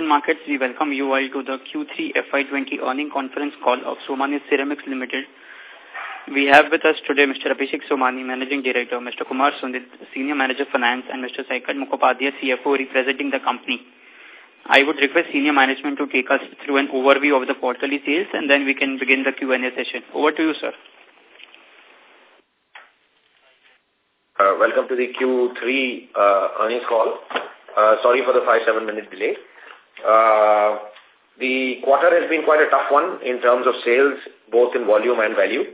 Asian Markets, we welcome you all to the Q3 FY20 earning conference call of Somany Ceramics Limited. We have with us today Mr. Abhishek Somany, Managing Director, Mr. Kumar Sundit, Senior Manager Finance, and Mr. Saikat Mukhopadhyay, CFO, representing the company. I would request senior management to take us through an overview of the quarterly sales and then we can begin the Q&A session. Over to you, sir. Uh, welcome to the Q3 uh, earnings call. Uh, sorry for the five, seven minute delay. Uh, the quarter has been quite a tough one in terms of sales, both in volume and value.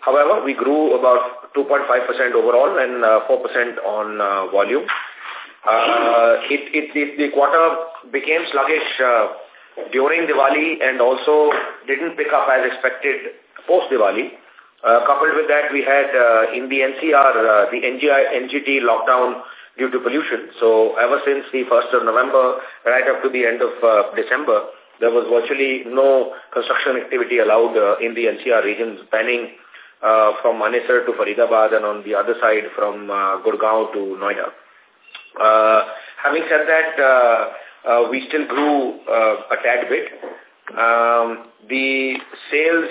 However, we grew about 2.5% overall and 4% uh, on uh, volume. It, it, the quarter became sluggish during Diwali and also didn't pick up as expected post-Diwali. Coupled with that, we had in the NCR, the NGI, NGT lockdown due to pollution. So ever since the 1st of November, right up to the end of uh, December, there was virtually no construction activity allowed uh, in the NCR region, spanning uh, from Manesar to Faridabad and on the other side from uh, Gurgaon to Noida. Uh, having said that, uh, uh, we still grew uh, a tad bit. Um, the sales,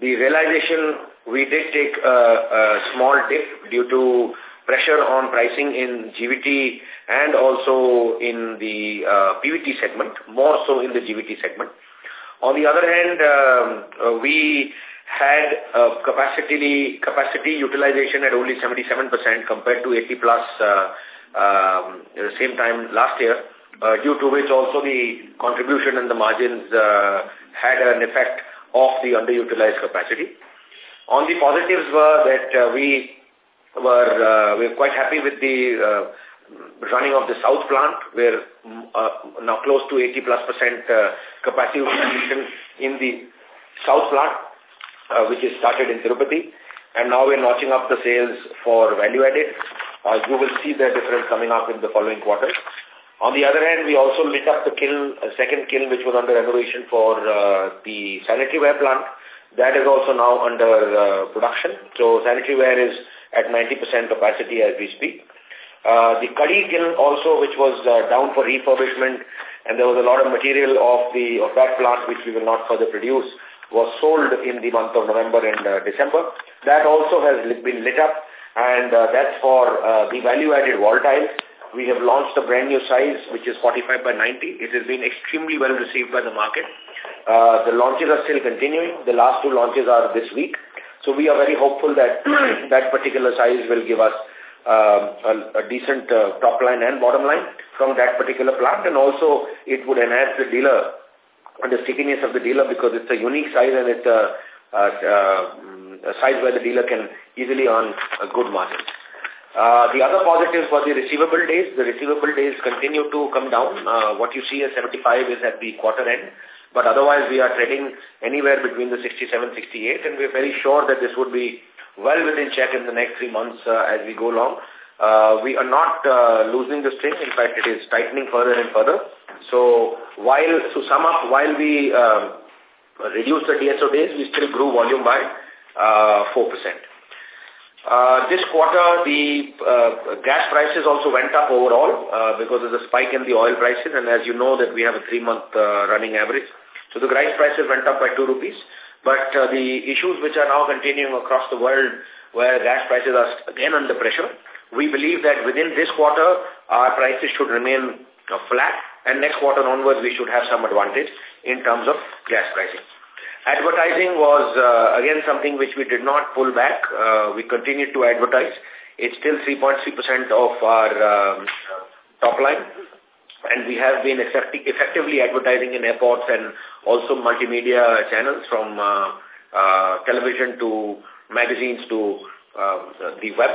the realization, we did take a, a small dip due to pressure on pricing in GVT and also in the uh, PVT segment, more so in the GVT segment. On the other hand, um, uh, we had uh, capacity capacity utilization at only 77% compared to 80 plus uh, um, same time last year, uh, due to which also the contribution and the margins uh, had an effect of the underutilized capacity. On the positives were that uh, we were uh, we're quite happy with the uh, running of the south plant, where uh, now close to 80 plus percent uh, capacity utilization in the south plant, uh, which is started in Tirupati. And now we're notching up the sales for value added. Uh, you will see the difference coming up in the following quarters. On the other hand, we also lit up the kiln, a second kiln which was under renovation for uh, the sanitary ware plant. That is also now under uh, production. So sanitary ware is at 90% capacity as we speak. Uh, the Kadi kiln also, which was uh, down for refurbishment, and there was a lot of material of the of that plant which we will not further produce, was sold in the month of November and uh, December. That also has been lit up and uh, that's for uh, the value-added wall tiles. We have launched a brand new size which is 45 by 90. It has been extremely well received by the market. Uh, the launches are still continuing. The last two launches are this week. So we are very hopeful that that particular size will give us uh, a, a decent uh, top line and bottom line from that particular plant and also it would enhance the dealer and the stickiness of the dealer because it's a unique size and it's a, a, a size where the dealer can easily earn a good margin. Uh, the other positives for the receivable days, the receivable days continue to come down. Uh, what you see as 75 is at the quarter end, but otherwise we are trading anywhere between the 67, 68, and we're very sure that this would be well within check in the next three months uh, as we go along. Uh, we are not uh, losing the string. In fact, it is tightening further and further. So while, to sum up, while we uh, reduce the DSO days, we still grew volume by uh, 4%. Uh, this quarter, the uh, gas prices also went up overall uh, because of the spike in the oil prices. And as you know that we have a three-month uh, running average. So the gas prices went up by two rupees. But uh, the issues which are now continuing across the world where gas prices are again under pressure, we believe that within this quarter, our prices should remain uh, flat and next quarter onwards we should have some advantage in terms of gas pricing. Advertising was, uh, again, something which we did not pull back. Uh, we continued to advertise. It's still 3.3% of our um, top line. And we have been effectively advertising in airports and also multimedia channels from uh, uh, television to magazines to uh, the web.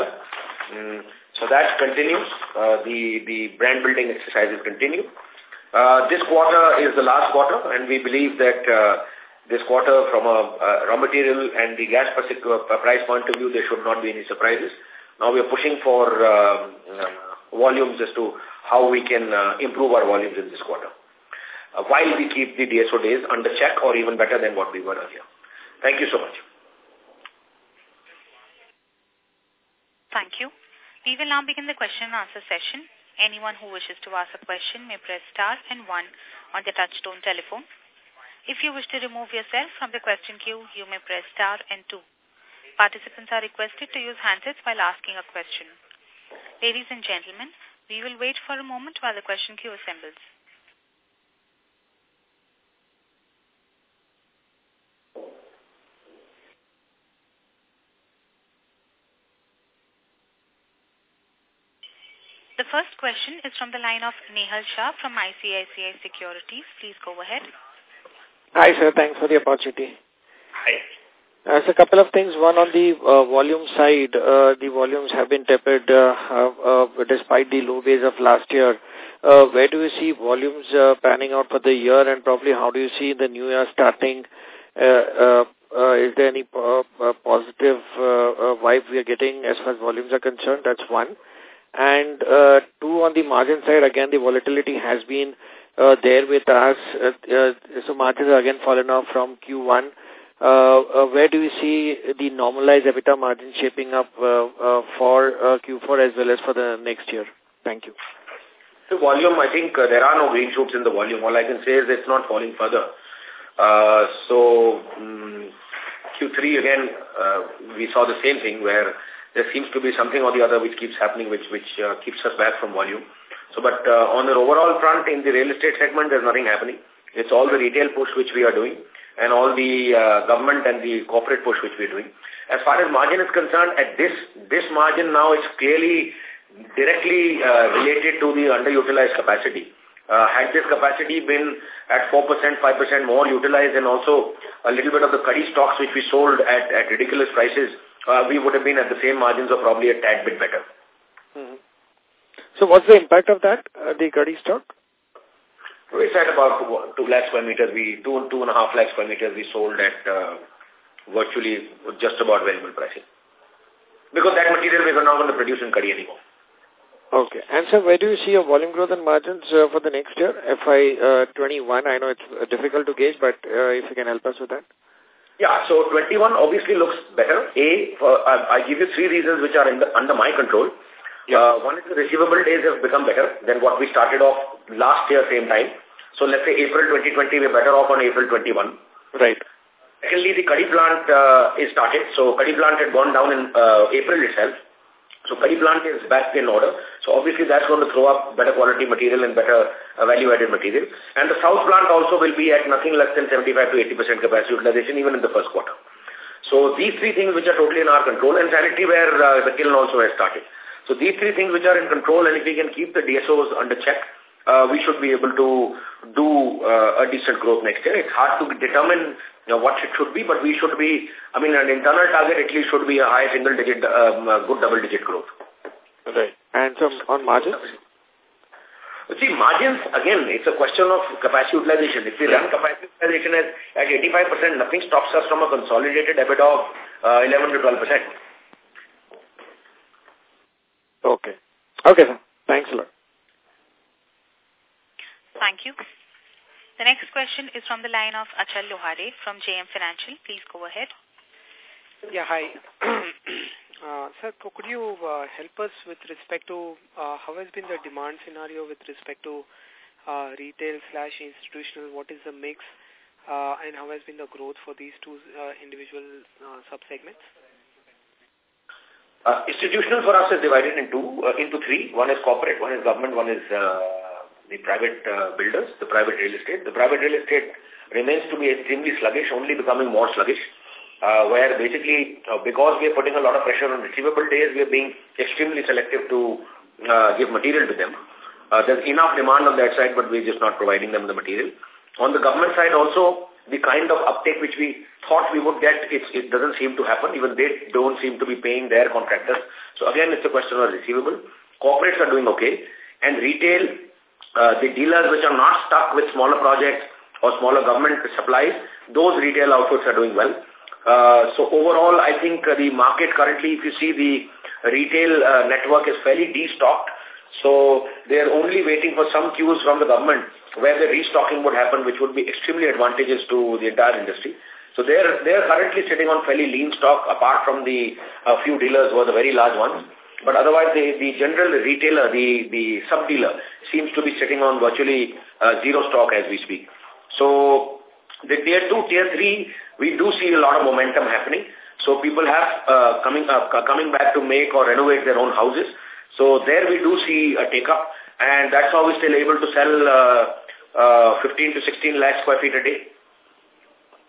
Mm, so that continues. Uh, the, the brand building exercises continue. Uh, this quarter is the last quarter, and we believe that uh, this quarter from a uh, raw material and the gas price point of view, there should not be any surprises. Now we are pushing for uh, volumes as to how we can uh, improve our volumes in this quarter. Uh, while we keep the DSO days under check or even better than what we were earlier. Thank you so much. Thank you. We will now begin the question and answer session. Anyone who wishes to ask a question may press star and one on the touchtone telephone. If you wish to remove yourself from the question queue, you may press star and two. Participants are requested to use handsets while asking a question. Ladies and gentlemen, we will wait for a moment while the question queue assembles. The first question is from the line of Nehal Shah from ICICI Securities. Please go ahead. Hi, sir. Thanks for the opportunity. Hi. There's a couple of things. One on the uh, volume side, uh, the volumes have been tepid uh, uh, despite the low base of last year. Uh, where do you see volumes uh, panning out for the year and probably how do you see the new year starting? Is there any positive vibe we are getting as far as volumes are concerned? That's one. And two, on the margin side, again, the volatility has been there with us. So margins are again fallen off from Q1. Uh, uh, where do you see the normalized EBITDA margin shaping up uh, for uh, Q4 as well as for the next year? Thank you. The volume, I think there are no green shoots in the volume. All I can say is it's not falling further. Uh, so um, Q3 again, we saw the same thing where there seems to be something or the other which keeps happening, which which keeps us back from volume. So, but uh, on the overall front, in the real estate segment, there's nothing happening. It's all the retail push which we are doing and all the uh, government and the corporate push which we're doing. As far as margin is concerned, at this this margin now, it's clearly directly uh, related to the underutilized capacity. Uh, had this capacity been at 4%, 5% more utilized and also a little bit of the Kadi stocks which we sold at, at ridiculous prices, uh, we would have been at the same margins or probably a tad bit better. Mm -hmm. So what's the impact of that, uh, the Kadi stock? We said about two lakh square meters, we two two and a half lakh square meters we sold at uh, virtually just about variable pricing. Because that material we were not going to produce in Kadi anymore. Okay. And so where do you see your volume growth and margins uh, for the next year, FY21? Uh, I know it's uh, difficult to gauge, but uh, if you can help us with that. Yeah, so 21 obviously looks better. A, for, I, I give you three reasons which are in the, under my control. Yeah. Uh, one is the receivable days have become better than what we started off last year same time. So let's say April 2020, we're better off on April 21. Right. Secondly, the Kadi plant uh, is started. So Kadi plant had gone down in uh, April itself. So Kadi plant is back in order. So obviously that's going to throw up better quality material and better uh, value-added material. And the south plant also will be at nothing less than 75 to 80% capacity utilization even in the first quarter. So these three things which are totally in our control and sanitary ware uh, the kiln also has started. So these three things which are in control and if we can keep the DSOs under check, uh, we should be able to do uh, a decent growth next year. It's hard to determine you know, what it should be, but we should be, I mean, an internal target at least should be a high single digit, um, good double digit growth. Right. And so on margins? See, margins, again, it's a question of capacity utilization. If we run capacity utilization at, at 85%, nothing stops us from a consolidated EBITDA of uh, 11 to 12%. Okay. Okay, sir. Thanks a lot. Thank you. The next question is from the line of Achal Lohade from JM Financial. Please go ahead. Yeah, hi. uh, sir, could you uh, help us with respect to uh, how has been the demand scenario with respect to uh, retail slash institutional? What is the mix uh, and how has been the growth for these two uh, individual uh, sub-segments? Uh, institutional for us is divided into uh, into three. One is corporate, one is government, one is uh, the private uh, builders, the private real estate. The private real estate remains to be extremely sluggish, only becoming more sluggish, uh, where basically uh, because we are putting a lot of pressure on receivable days, we are being extremely selective to uh, give material to them. Uh, there's enough demand on that side, but we're just not providing them the material. On the government side also, the kind of uptake which we thought we would get, it, it doesn't seem to happen. Even they don't seem to be paying their contractors. So again, it's a question of receivable. Corporates are doing okay. And retail, uh, the dealers which are not stuck with smaller projects or smaller government supplies, those retail outputs are doing well. Uh, so overall, I think uh, the market currently, if you see the retail uh, network is fairly destocked. So they are only waiting for some cues from the government where the restocking would happen, which would be extremely advantageous to the entire industry. So they're, they're currently sitting on fairly lean stock apart from the uh, few dealers who are the very large ones. But otherwise, the, the general retailer, the, the sub-dealer, seems to be sitting on virtually uh, zero stock as we speak. So the tier 2, tier 3, we do see a lot of momentum happening. So people have uh, coming uh, coming back to make or renovate their own houses. So there we do see a take-up, and that's how we're still able to sell uh, uh, 15 to 16 lakh square feet a day.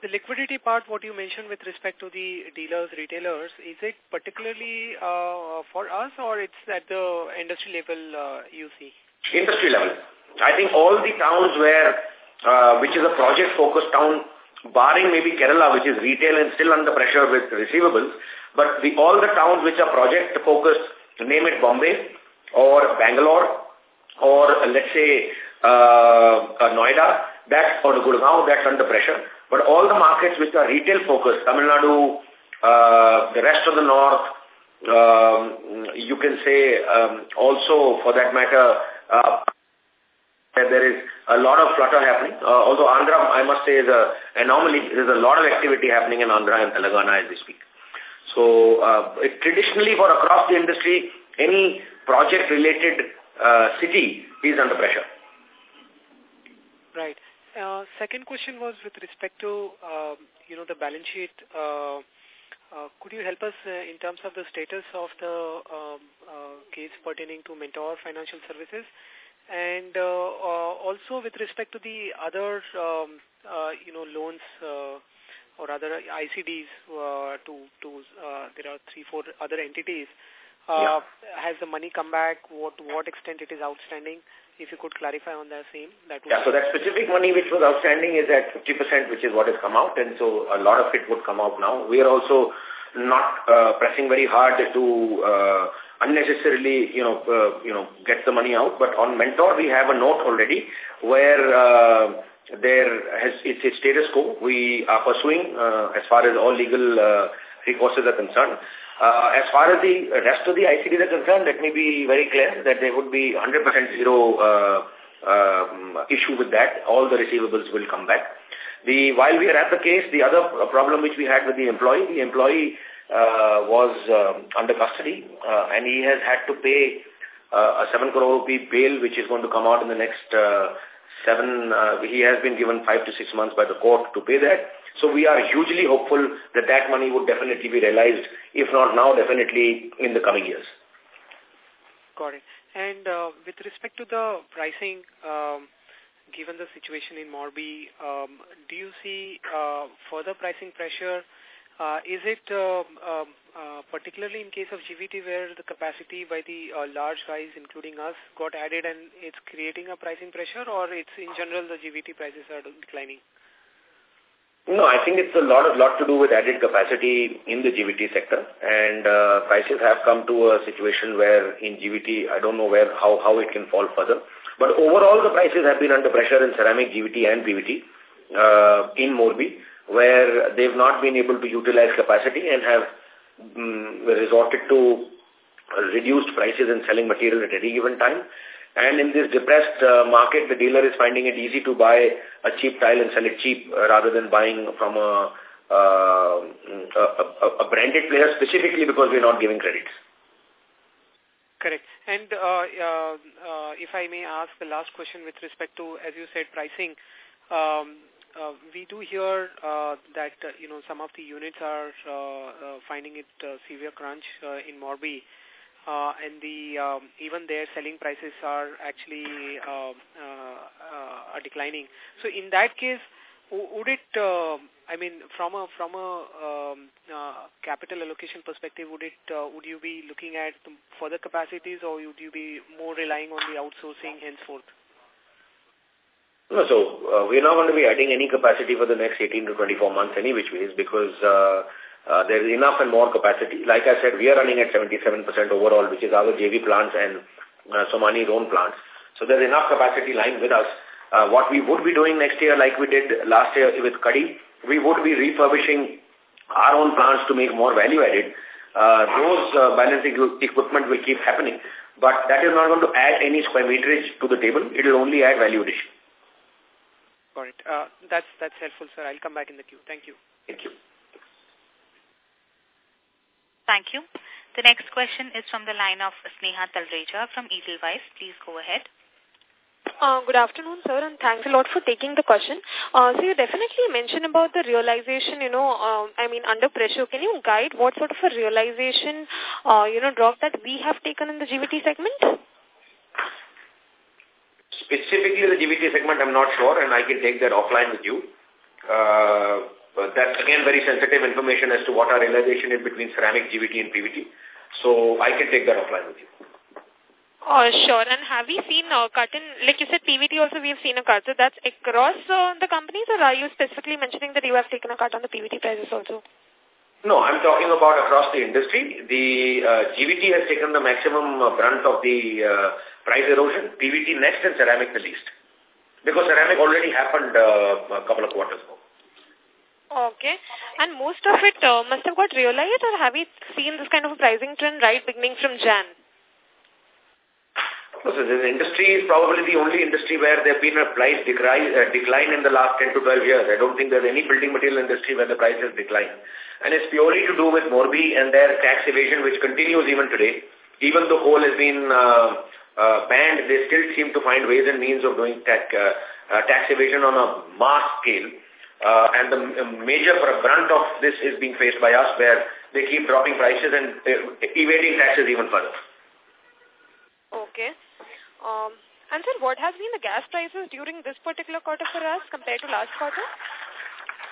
The liquidity part, what you mentioned with respect to the dealers, retailers, is it particularly uh, for us or it's at the industry level uh, you see? Industry level. I think all the towns where, uh, which is a project-focused town, barring maybe Kerala, which is retail and still under pressure with receivables, but the, all the towns which are project-focused, name it Bombay or Bangalore or let's say uh, Noida, that or Gurgaon, that's under pressure. But all the markets which are retail focused, Tamil Nadu, uh, the rest of the north, um, you can say um, also for that matter, uh, there is a lot of flutter happening. Uh, although Andhra, I must say, is a anomaly. There is a lot of activity happening in Andhra and Telangana as we speak. So uh, it, traditionally for across the industry, any project-related uh, city is under pressure. Right. Uh, second question was with respect to, uh, you know, the balance sheet. Uh, uh, could you help us uh, in terms of the status of the um, uh, case pertaining to Mentor Financial Services? And uh, uh, also with respect to the other, um, uh, you know, loans uh, or other ICDs uh, to, to uh, there are three, four other entities. Uh, yeah. Has the money come back? What, what extent it is outstanding? If you could clarify on the same. That yeah, so that specific money which was outstanding is at 50%, which is what has come out, and so a lot of it would come out now. We are also not uh, pressing very hard to uh, unnecessarily, you know, uh, you know, get the money out. But on Mentor, we have a note already where uh, there has it's a status quo. We are pursuing uh, as far as all legal uh, recourses are concerned. Uh, as far as the rest of the ICDs are concerned, let me be very clear that there would be 100% zero uh, um, issue with that. All the receivables will come back. The While we are at the case, the other problem which we had with the employee, the employee uh, was uh, under custody uh, and he has had to pay uh, a 7 crore rupee bail which is going to come out in the next uh, seven, uh, he has been given five to six months by the court to pay that. So we are hugely hopeful that that money would definitely be realized, if not now, definitely in the coming years. Got it. And uh, with respect to the pricing, um, given the situation in Morbi, um, do you see uh, further pricing pressure? Uh, is it uh, uh, particularly in case of GVT where the capacity by the uh, large guys, including us, got added and it's creating a pricing pressure or it's in general the GVT prices are declining? No, I think it's a lot of lot to do with added capacity in the GVT sector, and uh, prices have come to a situation where in GVT, I don't know where how how it can fall further, but overall the prices have been under pressure in ceramic, GVT, and PVT uh, in Morbi, where they've not been able to utilize capacity and have um, resorted to reduced prices and selling material at any given time. And in this depressed uh, market, the dealer is finding it easy to buy a cheap tile and sell it cheap uh, rather than buying from a, uh, a, a, branded player specifically because we're not giving credits. Correct. And uh, uh, uh, if I may ask the last question with respect to, as you said, pricing, um, uh, we do hear uh, that, uh, you know, some of the units are uh, uh, finding it uh, severe crunch uh, in Morbi uh, and the um, even their selling prices are actually uh, uh, uh, declining. So in that case, would it? Uh, I mean, from a from a um, uh, capital allocation perspective, would it? Uh, would you be looking at further capacities, or would you be more relying on the outsourcing henceforth? No, so uh, we're not going to be adding any capacity for the next 18 to 24 months any which ways because uh, uh, there is enough and more capacity. Like I said, we are running at 77% overall, which is our JV plants and uh, Somany's own plants. So there's enough capacity lying with us. Uh, what we would be doing next year, like we did last year with Kadi, we would be refurbishing our own plants to make more value added. Uh, those uh, balancing equipment will keep happening, but that is not going to add any square meterage to the table. It will only add value addition. Got it. Uh, that's that's helpful, sir. I'll come back in the queue. Thank you. Thank you. The next question is from the line of Sneha Talreja from Edelweiss. Please go ahead. Uh, good afternoon, sir, and thanks a lot for taking the question. Uh, so you definitely mentioned about the realization, you know, uh, I mean, under pressure. Can you guide what sort of a realization, uh, you know, drop that we have taken in the GVT segment? Specifically the GVT segment, I'm not sure, and I can take that offline with you. Uh, that's, again, very sensitive information as to what our realization is between ceramic, GVT, and PVT. So I can take that offline with you. Oh, sure. And have we seen a cut in, like you said, PVT also we have seen a cut. So that's across uh, the companies or are you specifically mentioning that you have taken a cut on the PVT prices also? No, I'm talking about across the industry. The uh, GVT has taken the maximum uh, brunt of the uh, price erosion, PVT next and ceramic the least. Because ceramic already happened uh, a couple of quarters ago. Okay. And most of it uh, must have got realized or have we seen this kind of a pricing trend right beginning from Jan? So the industry is probably the only industry where there has been a price decline, uh, decline in the last 10 to 12 years. I don't think there's any building material industry where the price has declined. And it's purely to do with Morbi and their tax evasion, which continues even today. Even though coal has been uh, uh, banned, they still seem to find ways and means of doing tax, uh, uh, tax evasion on a mass scale. Uh, and the major brunt of this is being faced by us where they keep dropping prices and uh, evading taxes even further. Okay. Um, and sir, what has been the gas prices during this particular quarter for us compared to last quarter?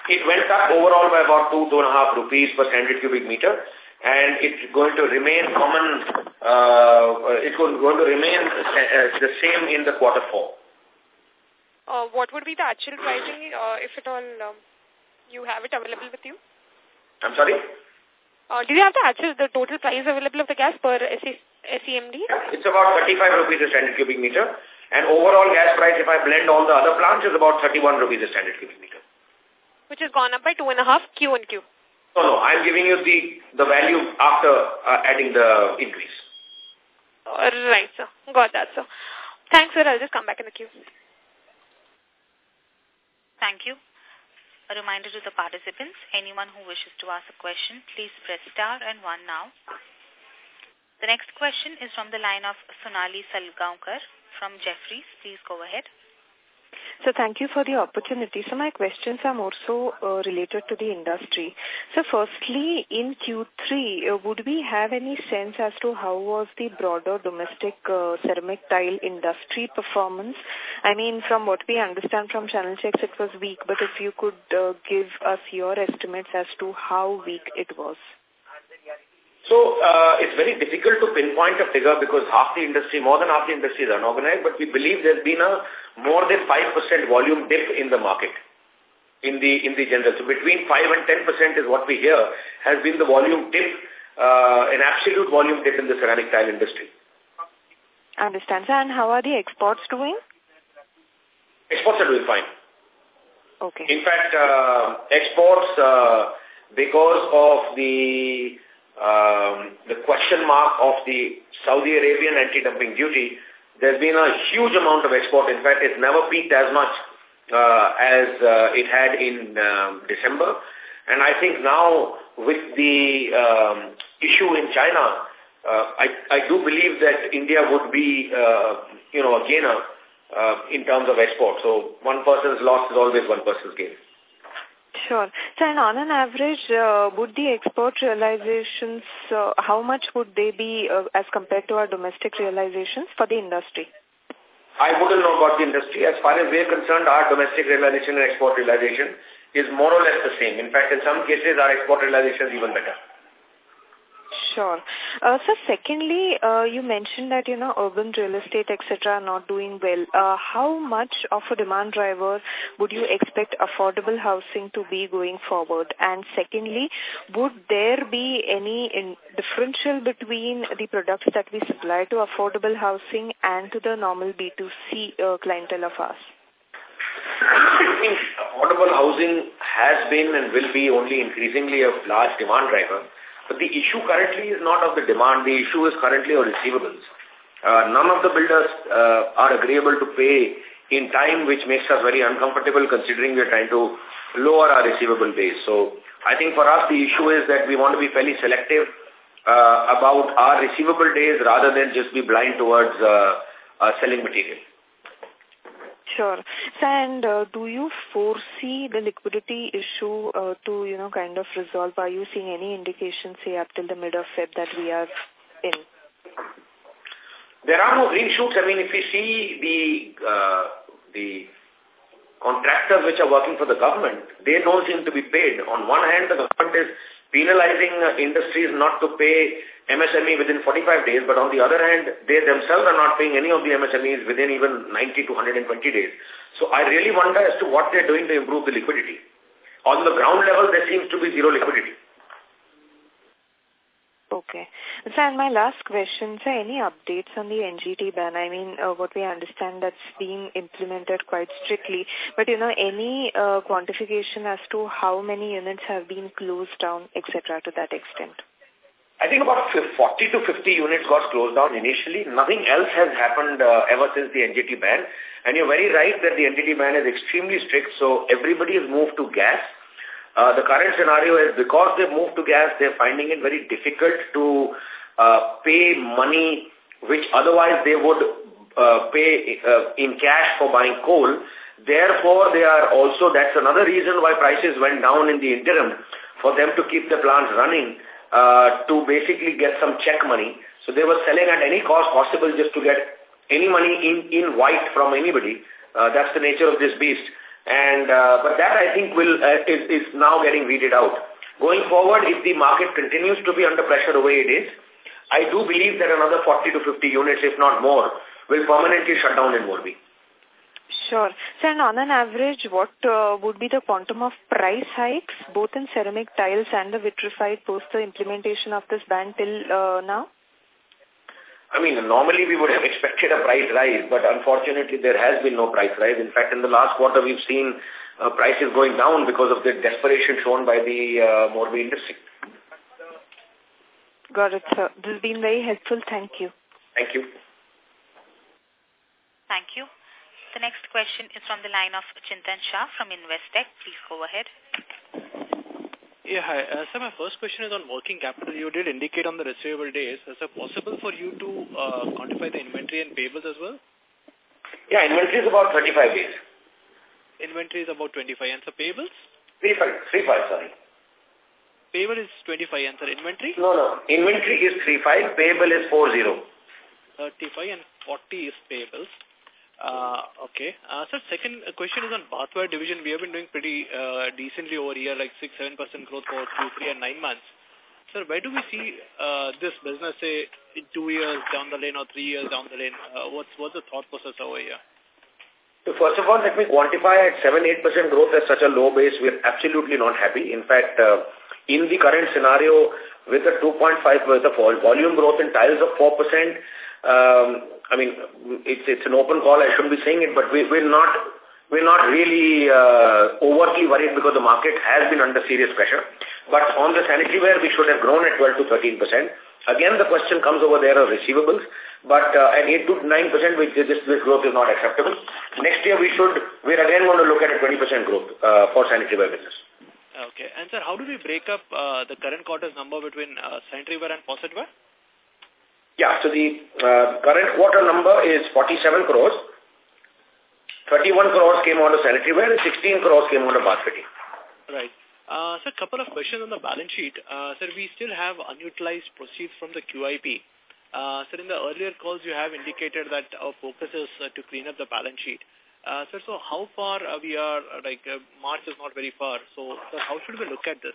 It went up overall by about two, two and a half rupees per standard cubic meter and it's going to remain common, uh, it's going to remain uh, the same in the quarter four. Uh, what would be the actual pricing, uh, if at all um, you have it available with you? I'm sorry? Uh, do you have the actual, the total price available of the gas per SCMD? It's about 35 rupees a standard cubic meter. And overall gas price, if I blend all the other plants, is about 31 rupees a standard cubic meter. Which has gone up by two and a half Q and Q. No, no, I'm giving you the, the value after uh, adding the increase. Uh, right, sir. Got that, sir. Thanks, sir. I'll just come back in the queue. Thank you. A reminder to the participants, anyone who wishes to ask a question, please press star and one now. The next question is from the line of Sonali Salgaonkar from Jefferies. Please go ahead. So thank you for the opportunity. So my questions are more so uh, related to the industry. So firstly, in Q3, uh, would we have any sense as to how was the broader domestic uh, ceramic tile industry performance? I mean, from what we understand from channel checks, it was weak, but if you could uh, give us your estimates as to how weak it was. So uh, it's very difficult to pinpoint a figure because half the industry, more than half the industry is unorganized, but we believe there's been a more than 5% volume dip in the market in the in the general. So between 5 and 10% is what we hear has been the volume dip, uh, an absolute volume dip in the ceramic tile industry. Understand. sir. And how are the exports doing? Exports are doing fine. Okay. In fact, uh, exports, uh, because of the um, the question mark of the Saudi Arabian anti-dumping duty, there's been a huge amount of export. In fact, it's never peaked as much uh, as uh, it had in um, December. And I think now with the um, issue in China, uh, I, I do believe that India would be, uh, you know, a gainer uh, in terms of export. So one person's loss is always one person's gain. Sure. So, and on an average, uh, would the export realizations, uh, how much would they be uh, as compared to our domestic realizations for the industry? I wouldn't know about the industry. As far as we're concerned, our domestic realization and export realization is more or less the same. In fact, in some cases, our export realization is even better. Sure. Uh, so secondly, uh, you mentioned that, you know, urban real estate, etc. are not doing well. Uh, how much of a demand driver would you expect affordable housing to be going forward? And secondly, would there be any in differential between the products that we supply to affordable housing and to the normal B2C uh, clientele of us? Affordable housing has been and will be only increasingly a large demand driver. But the issue currently is not of the demand. The issue is currently of receivables. Uh, none of the builders uh, are agreeable to pay in time, which makes us very uncomfortable considering we are trying to lower our receivable base. So I think for us the issue is that we want to be fairly selective uh, about our receivable days rather than just be blind towards uh, uh, selling material. Sure. And uh, do you foresee the liquidity issue uh, to, you know, kind of resolve? Are you seeing any indications, say, up till the mid of Feb that we are in? There are no green shoots. I mean, if we see the uh, the contractors which are working for the government, they don't seem to be paid. On one hand, the government is penalizing uh, industries not to pay MSME within 45 days, but on the other hand, they themselves are not paying any of the MSMEs within even 90 to 120 days. So I really wonder as to what they're doing to improve the liquidity. On the ground level, there seems to be zero liquidity. Okay. So, and my last question, sir, any updates on the NGT ban? I mean, uh, what we understand that's being implemented quite strictly, but, you know, any uh, quantification as to how many units have been closed down, etc., to that extent? I think about 40 to 50 units got closed down initially. Nothing else has happened uh, ever since the NGT ban. And you're very right that the NGT ban is extremely strict, so everybody has moved to gas. Uh, the current scenario is because they've moved to gas, they're finding it very difficult to uh, pay money which otherwise they would uh, pay uh, in cash for buying coal. Therefore, they are also, that's another reason why prices went down in the interim for them to keep the plants running uh, to basically get some check money. So they were selling at any cost possible just to get any money in, in white from anybody. Uh, that's the nature of this beast. And uh, but that I think will uh, is, is now getting weeded out. Going forward, if the market continues to be under pressure the way it is, I do believe that another 40 to 50 units, if not more, will permanently shut down in Morbi. Sure. So, and on an average, what uh, would be the quantum of price hikes, both in ceramic tiles and the vitrified post the implementation of this ban till uh, now? I mean, normally we would have expected a price rise, but unfortunately there has been no price rise. In fact, in the last quarter we've seen uh, prices going down because of the desperation shown by the uh, Morbi industry. Got it, sir. This has been very helpful. Thank you. Thank you. Thank you. The next question is from the line of Chintan Shah from Investec. Please go ahead. Yeah, hi. Uh, so my first question is on working capital. You did indicate on the receivable days. Is it possible for you to uh, quantify the inventory and payables as well? Yeah, inventory is about 35 days. Inventory is about 25. And so payables? 35, 35 sorry. Payable is 25 and sir, inventory? No, no. Inventory is 35, payable is 40. 35 and 40 is payables. Uh, okay. Uh, sir, second question is on bathware division. We have been doing pretty uh, decently over here, like 6-7% growth for Q3 and 9 months. Sir, where do we see uh, this business, say, in two years down the lane or three years down the lane? Uh, what's, what's the thought process over here? So first of all, let me quantify at 7-8% growth at such a low base. We're absolutely not happy. In fact, uh, in the current scenario, with a 2.5 with a volume growth in tiles of 4%, um, I mean, it's it's an open call. I shouldn't be saying it, but we, we're not we're not really uh, overtly worried because the market has been under serious pressure. But on the sanitary ware, we should have grown at 12 to 13 percent. Again, the question comes over there of receivables, but uh, at 8 to 9 percent, which this, this growth is not acceptable. Next year, we should we're again going to look at a 20 percent growth uh, for sanitary ware business. Okay. And sir, how do we break up uh, the current quarter's number between uh, sanitary ware and faucet ware? Yeah, so the uh, current quarter number is 47 crores. 31 crores came out of sanitary ware and 16 crores came out of bath fitting. Right. Uh, sir, a couple of questions on the balance sheet. Uh, sir, we still have unutilized proceeds from the QIP. Uh, sir, in the earlier calls, you have indicated that our focus is uh, to clean up the balance sheet. Uh, sir, so how far uh, we are, uh, like uh, March is not very far. So, sir, how should we look at this?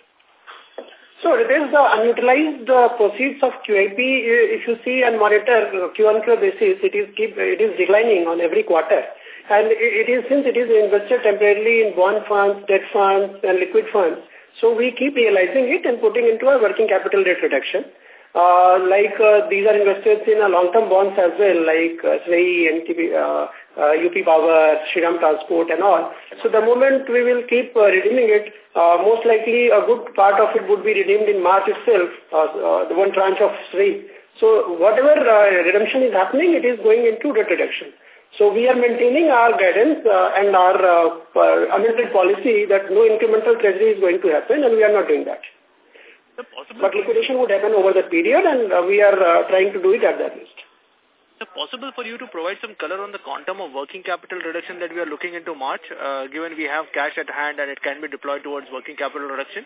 So it is the unutilized uh, proceeds of QIP. If you see and monitor uh, Q on Q basis, it is keep it is declining on every quarter. And it is since it is invested temporarily in bond funds, debt funds, and liquid funds. So we keep realizing it and putting into our working capital debt reduction. Uh, like uh, these are invested in a long-term bonds as well, like uh, NTP, uh, uh, UP Power, Shriram Transport and all. So the moment we will keep uh, redeeming it, uh, most likely a good part of it would be redeemed in March itself, uh, uh, the one tranche of three. So whatever uh, redemption is happening, it is going into debt reduction. So we are maintaining our guidance uh, and our uh, amended policy that no incremental treasury is going to happen and we are not doing that. But liquidation would happen over the period and we are uh, trying to do it at that list. Possible for you to provide some color on the quantum of working capital reduction that we are looking into March, uh, given we have cash at hand and it can be deployed towards working capital reduction?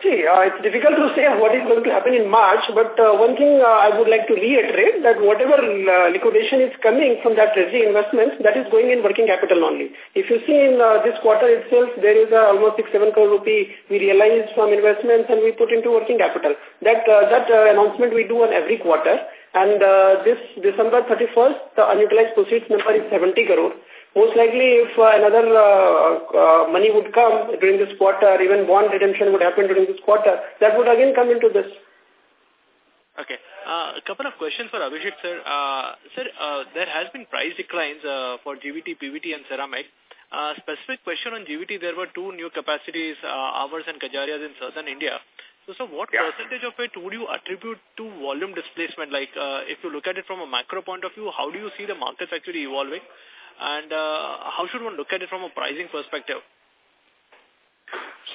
See, uh, it's difficult to say what is going to happen in March, but uh, one thing uh, I would like to reiterate that whatever uh, liquidation is coming from that treasury investments, that is going in working capital only. If you see in uh, this quarter itself, there is uh, almost 6-7 crore rupee we realized from investments and we put into working capital. That, that announcement we do on every quarter. And uh, this December 31st, the unutilized proceeds number is 70 crore. Most likely, if uh, another uh, uh, money would come during this quarter, even bond redemption would happen during this quarter, that would again come into this. Okay. Uh, a couple of questions for Abhishek, sir. Uh, sir, uh, there has been price declines uh, for GVT, PVT and ceramic. Uh, specific question on GVT, there were two new capacities, uh, ours and Kajaria's in southern India. So, so what yeah. percentage of it would you attribute to volume displacement? Like, uh, if you look at it from a macro point of view, how do you see the markets actually evolving? and uh, how should one look at it from a pricing perspective?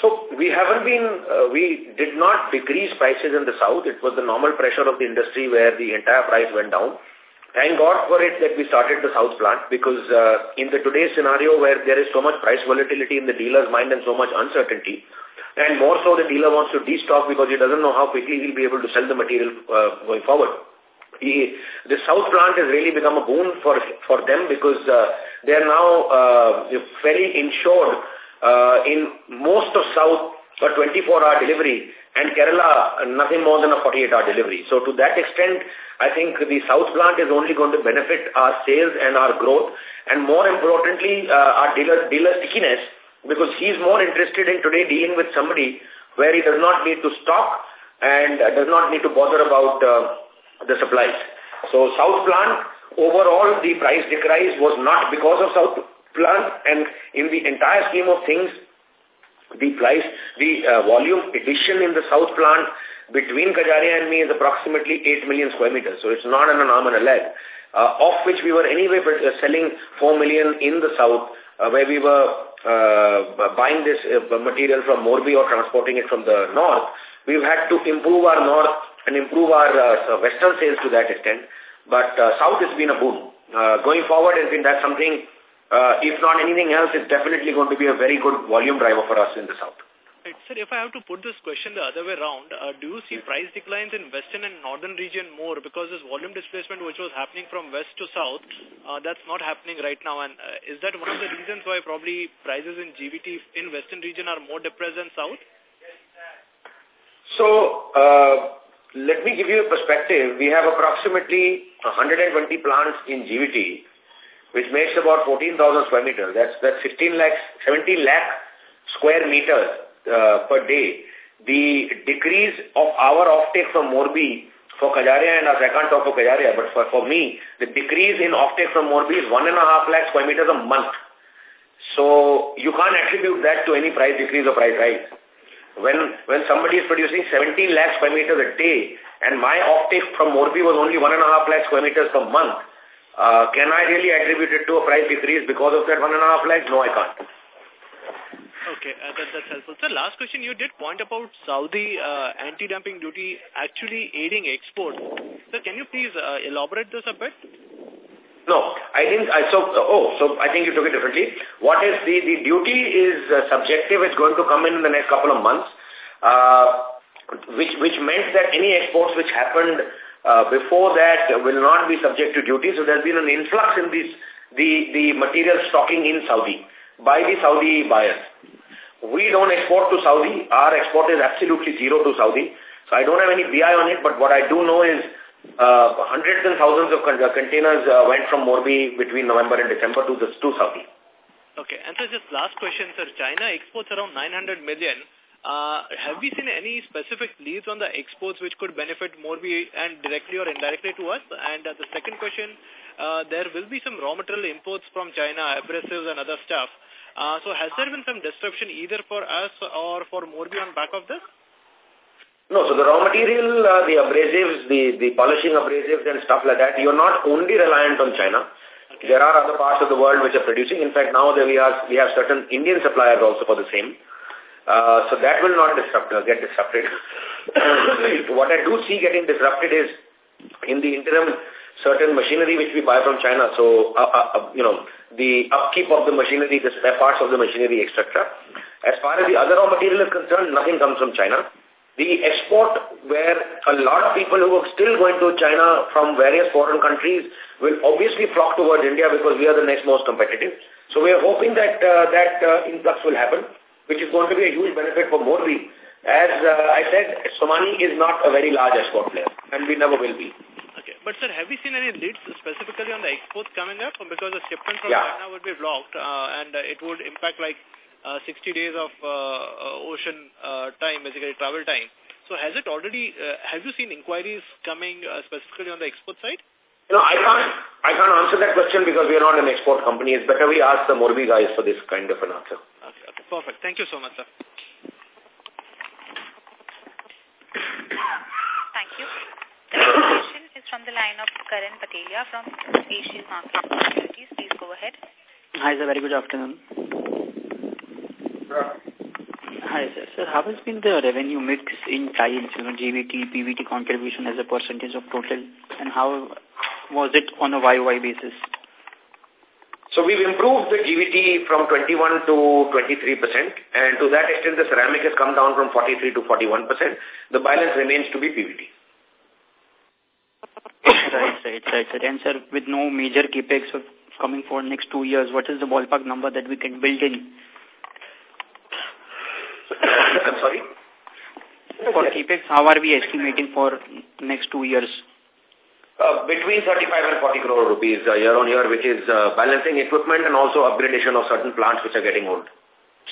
So we haven't been, uh, we did not decrease prices in the south. It was the normal pressure of the industry where the entire price went down. Thank God for it that we started the south plant because uh, in the today's scenario where there is so much price volatility in the dealer's mind and so much uncertainty, and more so the dealer wants to destock because he doesn't know how quickly he'll be able to sell the material uh, going forward the, the south plant has really become a boon for for them because uh, they are now uh, very insured uh, in most of south for 24-hour delivery and Kerala nothing more than a 48-hour delivery. So to that extent, I think the south plant is only going to benefit our sales and our growth and more importantly, uh, our dealer, dealer stickiness because he's more interested in today dealing with somebody where he does not need to stock and does not need to bother about uh, the supplies. So South plant, overall the price decrease was not because of South plant and in the entire scheme of things, the price, the uh, volume addition in the South plant between Kajaria and me is approximately 8 million square meters. So it's not an arm and a leg, uh, of which we were anyway uh, selling 4 million in the South, uh, where we were uh, buying this uh, material from Morbi or transporting it from the North. We've had to improve our North and improve our uh, western sales to that extent. But uh, south has been a boom. Uh, going forward, I think that's something, uh, if not anything else, it's definitely going to be a very good volume driver for us in the south. Right. Sir, if I have to put this question the other way around, uh, do you see price declines in western and northern region more because this volume displacement which was happening from west to south, uh, that's not happening right now and uh, is that one of the reasons why probably prices in GVT in western region are more depressed than south? So, uh, let me give you a perspective. We have approximately 120 plants in GVT, which makes about 14,000 square meters. That's that's 16 lakh, 17 lakh square meters uh, per day. The decrease of our offtake from Morbi for Kajaria, and I can't talk for Kajaria, but for, for me, the decrease in offtake from Morbi is one and a half lakh square meters a month. So you can't attribute that to any price decrease or price rise. When when somebody is producing 17 lakh square meters a day and my offtake from Morbi was only 1.5 lakh square meters per month, uh, can I really attribute it to a price decrease because of that 1.5 lakh? No, I can't. Okay, uh, that, that's helpful. So last question, you did point about Saudi uh, anti-dumping duty actually aiding export. So can you please uh, elaborate this a bit? No, I think, I, so, oh, so I think you took it differently. What is the, the duty is uh, subjective. It's going to come in in the next couple of months, uh, which, which meant that any exports which happened uh, before that will not be subject to duty. So there's been an influx in this, the, the material stocking in Saudi by the Saudi buyers. We don't export to Saudi. Our export is absolutely zero to Saudi. So I don't have any BI on it, but what I do know is uh, hundreds and thousands of containers uh, went from Morbi between November and December to, to Saudi. Okay, and so just last question, sir. China exports around 900 million. Uh, have we seen any specific leads on the exports which could benefit Morbi and directly or indirectly to us? And uh, the second question, uh, there will be some raw material imports from China, abrasives and other stuff. Uh, so has there been some disruption either for us or for Morbi on back of this? No, so the raw material, uh, the abrasives, the, the polishing abrasives and stuff like that, you're not only reliant on China. Okay. There are other parts of the world which are producing. In fact, now that we, are, we have certain Indian suppliers also for the same. Uh, so that will not disrupt, uh, get disrupted. what I do see getting disrupted is in the interim certain machinery which we buy from China. So, uh, uh, uh you know, the upkeep of the machinery, the spare parts of the machinery, etc. As far as the other raw material is concerned, nothing comes from China. The export where a lot of people who are still going to China from various foreign countries will obviously flock towards India because we are the next most competitive. So we are hoping that uh, that uh, influx will happen, which is going to be a huge benefit for Morbi. As uh, I said, Somany is not a very large export player, and we never will be. Okay. But, sir, have we seen any leads specifically on the exports coming up? Because the shipment from yeah. China would be blocked, uh, and uh, it would impact, like, uh, 60 days of uh, uh, ocean uh, time, basically travel time. So has it already, uh, have you seen inquiries coming uh, specifically on the export side? You know, I can't, I can't answer that question because we are not an export company. It's better we ask the Morbi guys for this kind of an answer. Okay, okay, perfect. Thank you so much, sir. Thank you. The next is from the line of Karan Patelia from Asian Market Securities. Please go ahead. Hi, sir. Very good afternoon. Hi, sir. Sir, how has been the revenue mix in tiles, you know, GVT, PVT contribution as a percentage of total, and how was it on a YOY basis? So we've improved the GVT from 21 to 23%, and to that extent, the ceramic has come down from 43 to 41%. The balance remains to be PVT. Right, right, right, right. And sir, with no major capex coming for next two years, what is the ballpark number that we can build in I'm sorry? For CAPEX, how are we estimating for next two years? Uh, between 35 and 40 crore rupees uh, year on year, which is uh, balancing equipment and also upgradation of certain plants which are getting old.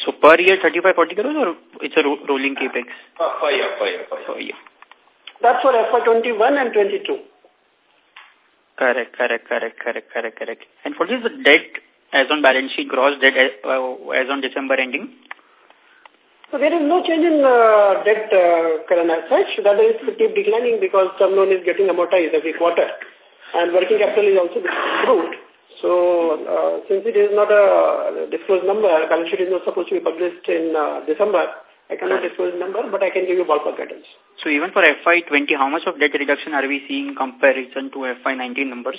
So per year 35, 40 crores or it's a ro rolling capex? Uh, per year, per year, per year. Per year. That's for FY21 and 22. Correct, correct, correct, correct, correct, correct. And what is the debt as on balance sheet, gross debt as, uh, as on December ending? So there is no change in uh, debt, uh, Karan, as such. That is to keep declining because term loan is getting amortized every quarter. And working capital is also improved. So uh, since it is not a disclosed number, balance sheet is not supposed to be published in uh, December, I cannot disclose the number, but I can give you ballpark guidance. So even for FY20, how much of debt reduction are we seeing in comparison to FY19 numbers?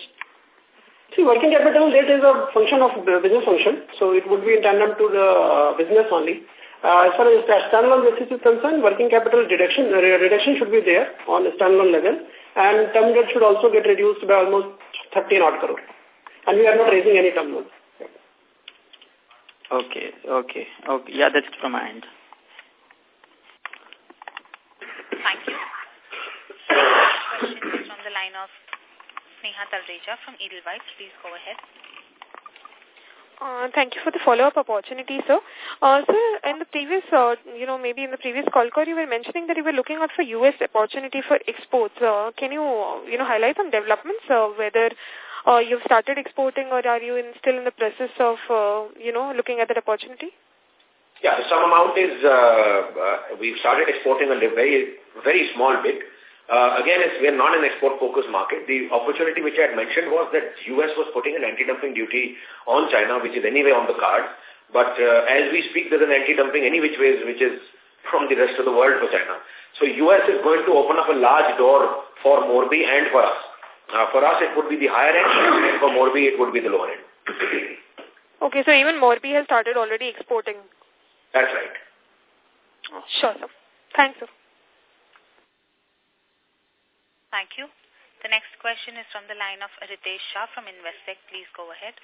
See, working capital debt is a function of business function, so it would be in tandem to the business only. Uh, as far as standalone basis is concerned, working capital reduction, uh, reduction should be there on a standalone level and term debt should also get reduced by almost 13 odd crore. And we are not raising any term loans. Okay, okay, okay. Yeah, that's from my end. Thank you. question is from the line of Sneha Talreja from Edelweiss. Please go ahead. Uh, thank you for the follow-up opportunity, sir. Uh, sir, in the previous, uh, you know, maybe in the previous call call, you were mentioning that you were looking out for U.S. opportunity for exports. Uh, can you, you know, highlight some developments, uh, whether uh, you've started exporting or are you in, still in the process of, uh, you know, looking at that opportunity? Yeah, some amount is, uh, uh, we've started exporting a very, very small bit. Uh, again, it's, we're not an export-focused market. The opportunity which I had mentioned was that U.S. was putting an anti-dumping duty on China, which is anyway on the card. But uh, as we speak, there's an anti-dumping any which ways, which is from the rest of the world for China. So U.S. is going to open up a large door for Morbi and for us. Uh, for us, it would be the higher end, and for Morbi, it would be the lower end. okay, so even Morbi has started already exporting. That's right. Sure, sir. Thanks, sir. Thank you. The next question is from the line of Ritesh Shah from Investec. Please go ahead.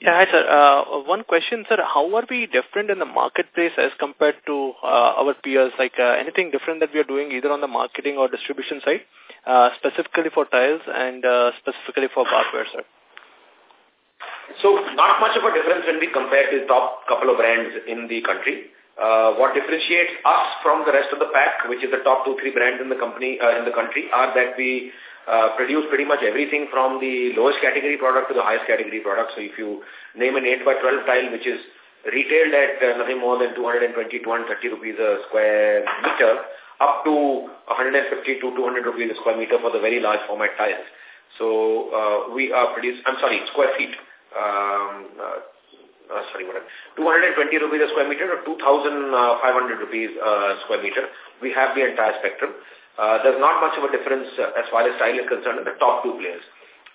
Yeah, hi, sir. Uh, one question, sir. How are we different in the marketplace as compared to uh, our peers? Like uh, anything different that we are doing either on the marketing or distribution side, uh, specifically for tiles and uh, specifically for bathware, sir? So not much of a difference when we compare the top couple of brands in the country. Uh, what differentiates us from the rest of the pack, which is the top two, three brands in the company, uh, in the country, are that we uh, produce pretty much everything from the lowest category product to the highest category product. So if you name an 8 by 12 tile, which is retailed at uh, nothing more than 220, 230 rupees a square meter, up to 150 to 200 rupees a square meter for the very large format tiles. So uh, we are produce, I'm sorry, square feet. Um, uh, uh, sorry, what, 220 rupees a square meter or 2,500 rupees a square meter. We have the entire spectrum. Uh, there's not much of a difference uh, as far as tile is concerned in the top two players.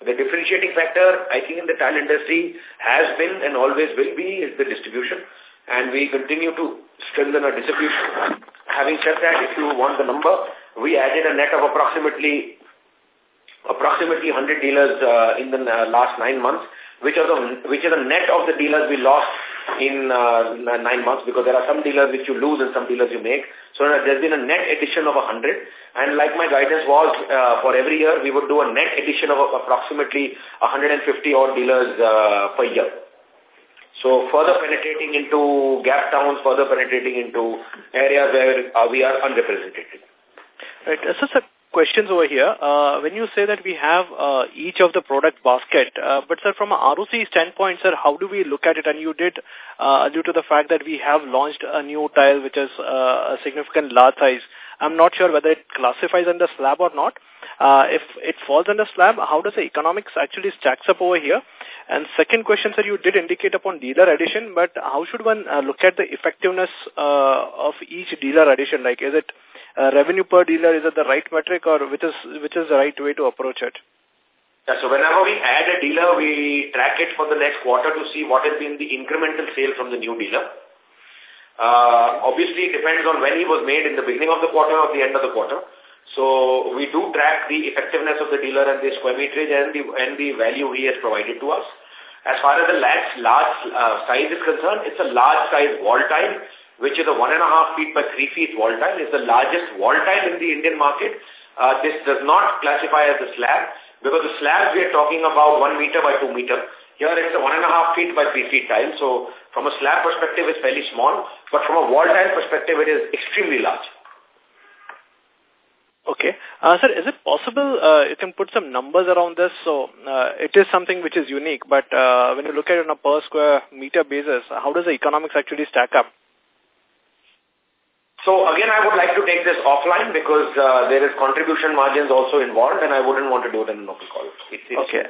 The differentiating factor, I think, in the tile industry has been and always will be is the distribution. And we continue to strengthen our distribution. Having said that, if you want the number, we added a net of approximately approximately 100 dealers uh, in the uh, last nine months, which, are the, which is a net of the dealers we lost in uh, nine months because there are some dealers which you lose and some dealers you make. So there's been a net addition of 100. And like my guidance was, uh, for every year, we would do a net addition of approximately 150 odd dealers uh, per year. So further penetrating into gap towns, further penetrating into areas where uh, we are unrepresented. Right. So, sir, questions over here. Uh, when you say that we have uh, each of the product basket, uh, but sir, from a ROC standpoint, sir, how do we look at it? And you did uh, due to the fact that we have launched a new tile which is uh, a significant large size. I'm not sure whether it classifies under slab or not. Uh, if it falls under slab, how does the economics actually stacks up over here? And second question, sir, you did indicate upon dealer addition, but how should one uh, look at the effectiveness uh, of each dealer addition? Like, is it uh, revenue per dealer, is that the right metric or which is, which is the right way to approach it? Yeah, so whenever we add a dealer, we track it for the next quarter to see what has been the incremental sale from the new dealer. Uh, obviously, it depends on when he was made in the beginning of the quarter or the end of the quarter. So we do track the effectiveness of the dealer and the square meterage and the, and the value he has provided to us. As far as the large, large uh, size is concerned, it's a large size wall tile which is a one and a half feet by three feet wall tile, is the largest wall tile in the Indian market. Uh, this does not classify as a slab because the slabs we are talking about one meter by two meter. Here it's a one and a half feet by three feet tile. So from a slab perspective, it's fairly small, but from a wall tile perspective, it is extremely large. Okay. Uh, sir, is it possible uh, you can put some numbers around this? So uh, it is something which is unique, but uh, when you look at it on a per square meter basis, how does the economics actually stack up? So again, I would like to take this offline because uh, there is contribution margins also involved and I wouldn't want to do it in an open call. It's, it's okay.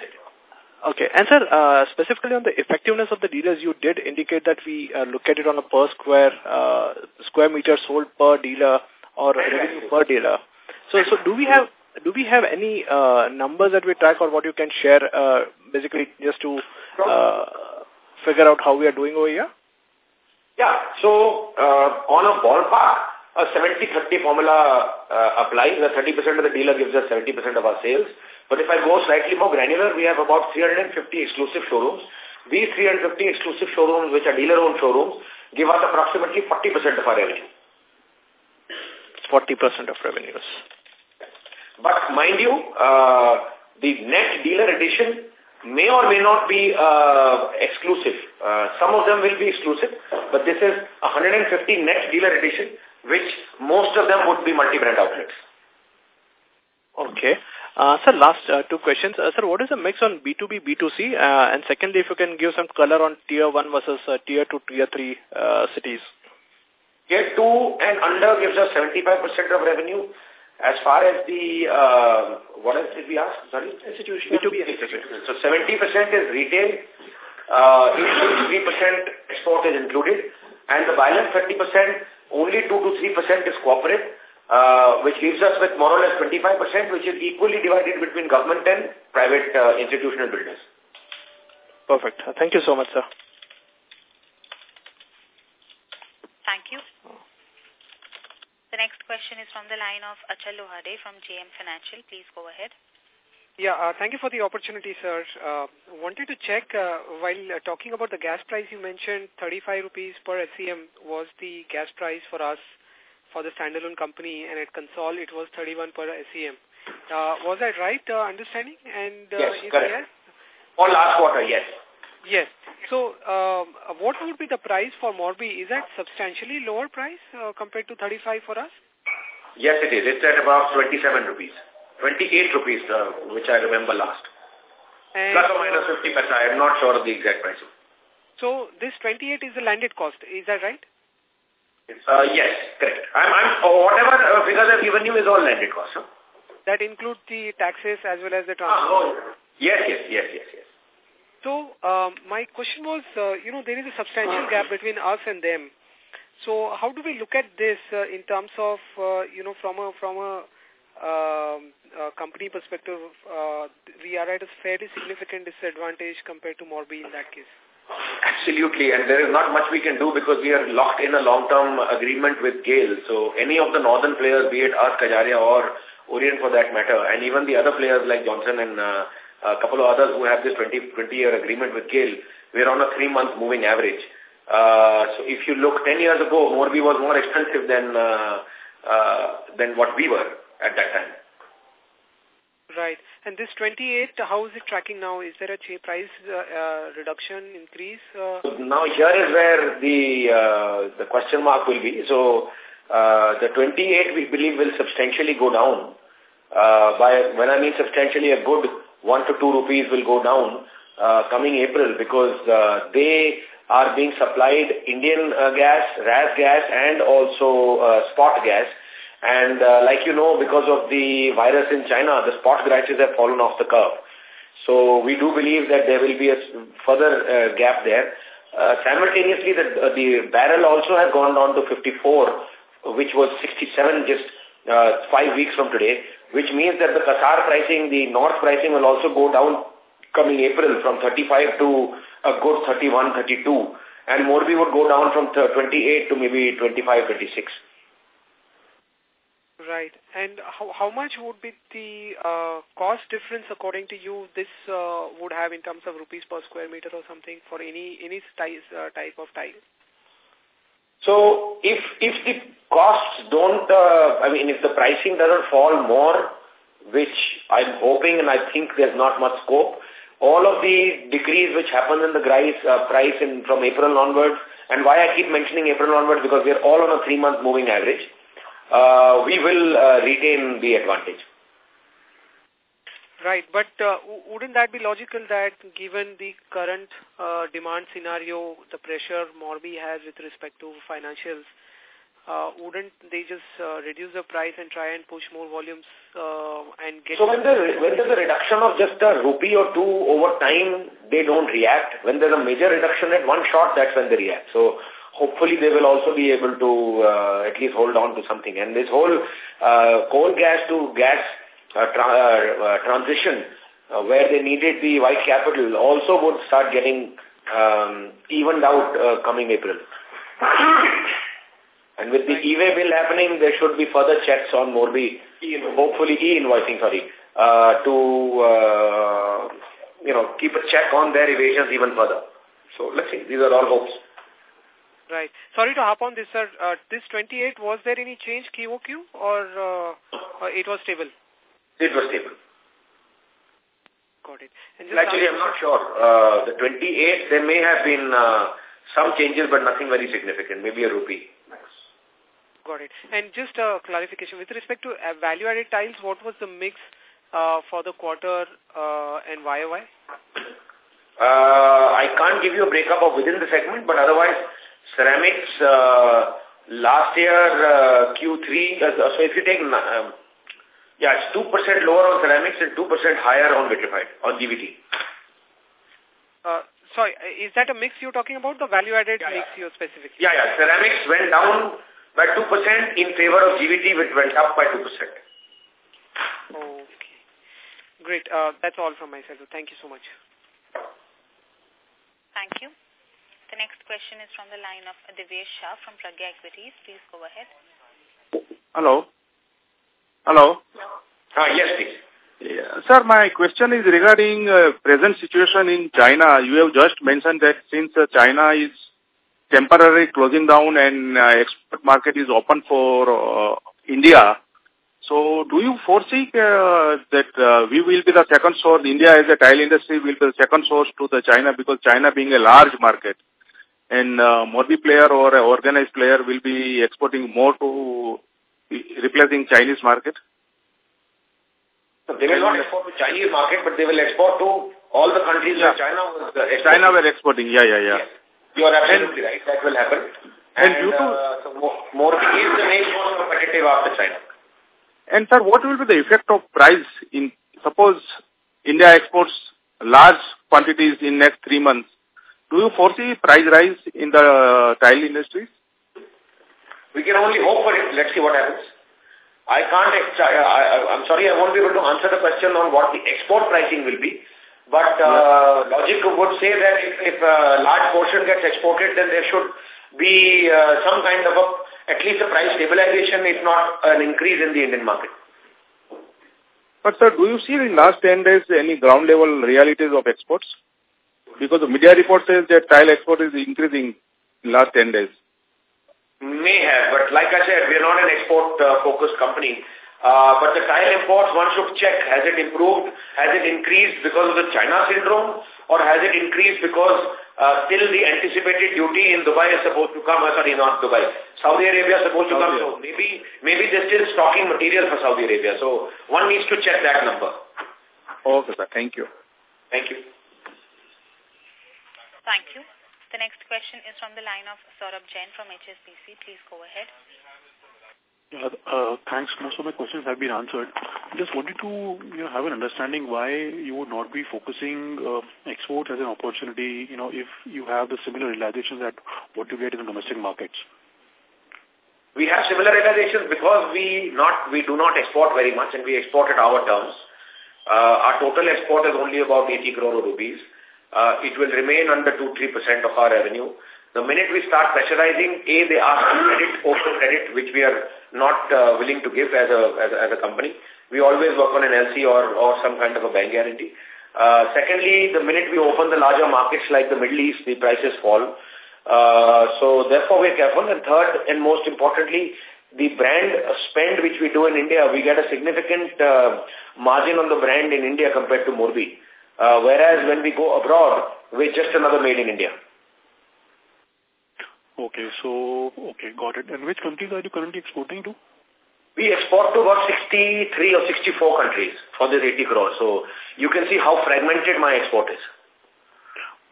Okay. And sir, uh, specifically on the effectiveness of the dealers, you did indicate that we uh, look at it on a per square uh, square meter sold per dealer or revenue per dealer. So, so do we have do we have any uh, numbers that we track or what you can share uh, basically just to uh, figure out how we are doing over here? Yeah. So, uh, on a ballpark, a 70-30 formula uh, applies. The 30% of the dealer gives us 70% of our sales. But if I go slightly more granular, we have about 350 exclusive showrooms. These 350 exclusive showrooms, which are dealer-owned showrooms, give us approximately 40% of our revenue. 40% of revenues. But mind you, uh, the net dealer addition may or may not be uh, exclusive. Uh, some of them will be exclusive, but this is 150 net dealer addition, which most of them would be multi-brand outlets. Okay. Uh, sir, last uh, two questions. Uh, sir, what is the mix on B2B, B2C? Uh, and secondly, if you can give some color on tier 1 versus uh, tier 2, tier 3 uh, cities. Tier 2 and under gives us 75% of revenue. As far as the, uh, what else did we ask? Sorry? Institutional. B2B institutional. So 70% is retail, uh, 3% export is included, and the balance 30%, only 2 to 3% is corporate, uh, which leaves us with more or less 25%, which is equally divided between government and private uh, institutional builders. Perfect. Thank you so much, sir. Thank you. The next question is from the line of Achal Lohade from JM Financial. Please go ahead. Yeah, uh, thank you for the opportunity, sir. Uh, wanted to check, uh, while uh, talking about the gas price, you mentioned 35 rupees per SCM was the gas price for us for the standalone company, and at Consol it was 31 per SCM. Uh, was that right uh, understanding? And uh, yes, correct. Yes? For last quarter, yes. Yes. So, um, what would be the price for Morbi? Is that substantially lower price uh, compared to 35 for us? Yes, it is. It's at about 27 rupees. 28 rupees, uh, which I remember last. And Plus or minus 50 paisa. I am not sure of the exact price. So, this 28 is the landed cost. Is that right? Uh, yes, correct. I'm, I'm, whatever uh, figures I've given you is all landed cost. Huh? That includes the taxes as well as the transport? Ah, oh, yes, yes, yes, yes, yes. So um, my question was, uh, you know, there is a substantial gap between us and them. So how do we look at this uh, in terms of, uh, you know, from a from a um, uh, company perspective, uh, we are at a fairly significant disadvantage compared to Morbi in that case. Absolutely, and there is not much we can do because we are locked in a long-term agreement with GAIL. So any of the northern players, be it us, Kajaria or Orient for that matter, and even the other players like Johnson and uh, a couple of others who have this 20, 20 year agreement with GAIL, we're on a three-month moving average. Uh, so if you look 10 years ago, Morbi was more expensive than, uh, uh, than what we were at that time. Right. And this 28, how is it tracking now? Is there a price uh, uh, reduction, increase? Uh? Now here is where the uh, the question mark will be. So uh, the 28 we believe will substantially go down. Uh, by when I mean substantially, a good one to two rupees will go down uh, coming April because uh, they are being supplied Indian uh, gas, RasGas, and also uh, spot gas and uh, like you know, because of the virus in China, the spot prices have fallen off the curve. So we do believe that there will be a further uh, gap there. Uh, simultaneously, the, uh, the barrel also has gone down to 54, which was 67 just uh, five weeks from today, which means that the Qatar pricing, the North pricing will also go down coming April from 35 to a good 31, 32. And Morbi would go down from 28 to maybe 25, 26. Right. And how, how much would be the uh, cost difference according to you this uh, would have in terms of rupees per square meter or something for any any size, uh, type of tile? So if if the costs don't, uh, I mean, if the pricing doesn't fall more, which I'm hoping and I think there's not much scope, all of the decrease which happened in the price, uh, price in, from April onwards, and why I keep mentioning April onwards because we're all on a three-month moving average uh, we will uh, retain the advantage. Right, but uh, wouldn't that be logical that given the current uh, demand scenario, the pressure Morbi has with respect to financials, uh, wouldn't they just uh, reduce the price and try and push more volumes uh, and get... So when, the, when there's a reduction of just a rupee or two over time, they don't react. When there's a major reduction at one shot, that's when they react. So hopefully they will also be able to uh, at least hold on to something. And this whole uh, coal gas to gas uh, tra uh, transition uh, where they needed the white capital also would start getting um, evened out uh, coming April. and with the e-way bill happening, there should be further checks on Morbi, hopefully e-invoicing, sorry, uh, to, uh, you know, keep a check on their evasions even further. So let's see, these are all hopes. Right. Sorry to hop on this, sir. Uh, this 28, was there any change QOQ or uh, uh, it was stable? It was stable. Got it. And Actually, I'm not sure. Uh, the 28, there may have been uh, some changes, but nothing very significant. Maybe a rupee. Got it. And just a clarification, with respect to uh, value-added tiles, what was the mix uh, for the quarter uh, and YOY? Uh, I can't give you a breakup of within the segment, but otherwise ceramics uh, last year uh, Q3, uh, so if you take, um, yeah, it's 2% lower on ceramics and 2% higher on vitrified, on GVT. Uh, sorry, is that a mix you're talking about, the value-added yeah, mix yeah. you're specifically? Yeah, yeah, ceramics went down by 2% in favor of GVT, which went up by 2%. Okay. Great. Uh, that's all from my side. Thank you so much. Thank you. The next question is from the line of Divesh Shah from Pragya Equities. Please go ahead. Hello. Hello. Ah, yes, please. Yeah. Sir, my question is regarding uh, present situation in China. You have just mentioned that since uh, China is temporarily closing down and uh, export market is open for uh, India, so do you foresee uh, that uh, we will be the second source, India as a tile industry will be the second source to the China because China being a large market and uh, Morbi player or an organized player will be exporting more to replacing Chinese market? So they will not export to Chinese market, but they will export to all the countries yeah. where China was uh, exporting. China were exporting, yeah, yeah, yeah. Yes. You are absolutely and, right. That will happen. And, and due to... Uh, so Morbi is the main most competitive after China. And sir, what will be the effect of price in, suppose India exports large quantities in next three months, do you foresee price rise in the tile industry? We can only hope for it. Let's see what happens. I can't, I, I'm sorry, I won't be able to answer the question on what the export pricing will be. But uh, logic would say that if, if a large portion gets exported, then there should be uh, some kind of a, at least a price stabilization, if not an increase in the Indian market. But sir, do you see in last 10 days any ground level realities of exports? Because the media report says that tile export is increasing in last 10 days. May have, but like I said, we are not an export-focused uh, company. Uh, but the tile imports, one should check, has it improved, has it increased because of the China syndrome, or has it increased because uh, still the anticipated duty in Dubai is supposed to come, uh, sorry, not Dubai, Saudi Arabia is supposed to come, so maybe, maybe they're still stocking material for Saudi Arabia, so one needs to check that number. Okay, sir, thank you. Thank you. Thank you. The next question is from the line of Saurabh Jain from HSBC. Please go ahead. Uh, uh, thanks. Most of my questions have been answered. Just wanted to you know, have an understanding why you would not be focusing uh, exports as an opportunity, you know, if you have the similar realizations that what you get in the domestic markets. We have similar realizations because we not we do not export very much and we export at our terms. Uh, our total export is only about 80 crore rupees. Uh, it will remain under 2-3% of our revenue. The minute we start pressurizing, A, they ask for credit, open credit, which we are not uh, willing to give as a, as a, as a company. We always work on an LC or, or some kind of a bank guarantee. Uh, secondly, the minute we open the larger markets like the Middle East, the prices fall. Uh, so therefore we're careful. And third and most importantly, the brand spend which we do in India, we get a significant uh, margin on the brand in India compared to Morbi. Uh, whereas when we go abroad, we're just another made in India. Okay, so, okay, got it. And which countries are you currently exporting to? We export to about 63 or 64 countries for this 80 crores. So you can see how fragmented my export is.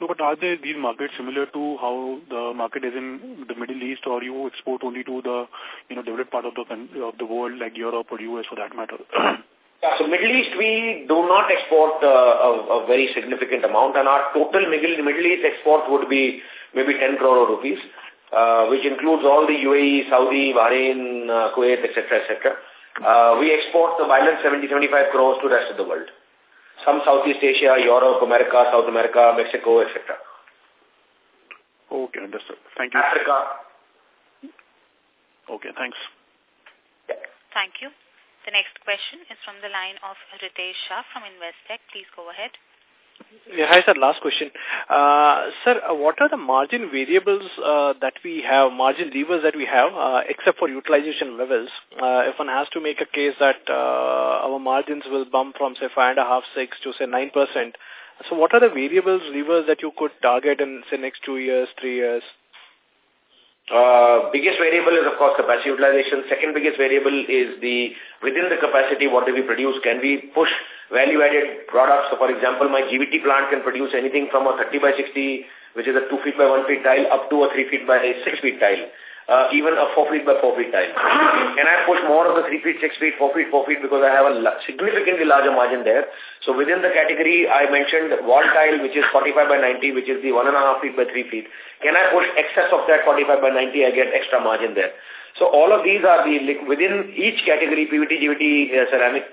No, but are there these markets similar to how the market is in the Middle East or you export only to the, you know, developed part of the, of the world like Europe or US for that matter? yeah, so Middle East we do not export uh, a, a, very significant amount and our total Middle, Middle East export would be maybe 10 crore rupees uh, which includes all the UAE, Saudi, Bahrain, uh, Kuwait, etc., etc. Uh, we export the balance 70-75 crores to the rest of the world. Some Southeast Asia, Europe, America, South America, Mexico, etc. Okay, understood. Thank you. Africa. Okay, thanks. Thank you. The next question is from the line of Ritesh Shah from Investec. Please go ahead. Yeah, hi, sir. Last question. Uh, sir, uh, what are the margin variables uh, that we have, margin levers that we have, uh, except for utilization levels? Uh, if one has to make a case that uh, our margins will bump from, say, 5.5, 6 to, say, 9%, so what are the variables, levers that you could target in, say, next two years, three years? Uh, biggest variable is, of course, capacity utilization. Second biggest variable is the, within the capacity, what do we produce? Can we push value-added products? So, for example, my GVT plant can produce anything from a 30 by 60, which is a 2 feet by 1 feet tile, up to a 3 feet by 6 feet tile uh, even a 4 feet by 4 feet tile. Can I push more of the 3 feet, 6 feet, 4 feet, 4 feet because I have a significantly larger margin there. So within the category, I mentioned wall tile, which is 45 by 90, which is the 1.5 feet by 3 feet. Can I push excess of that 45 by 90? I get extra margin there. So all of these are the, within each category, PVT, GVT, uh, ceramic,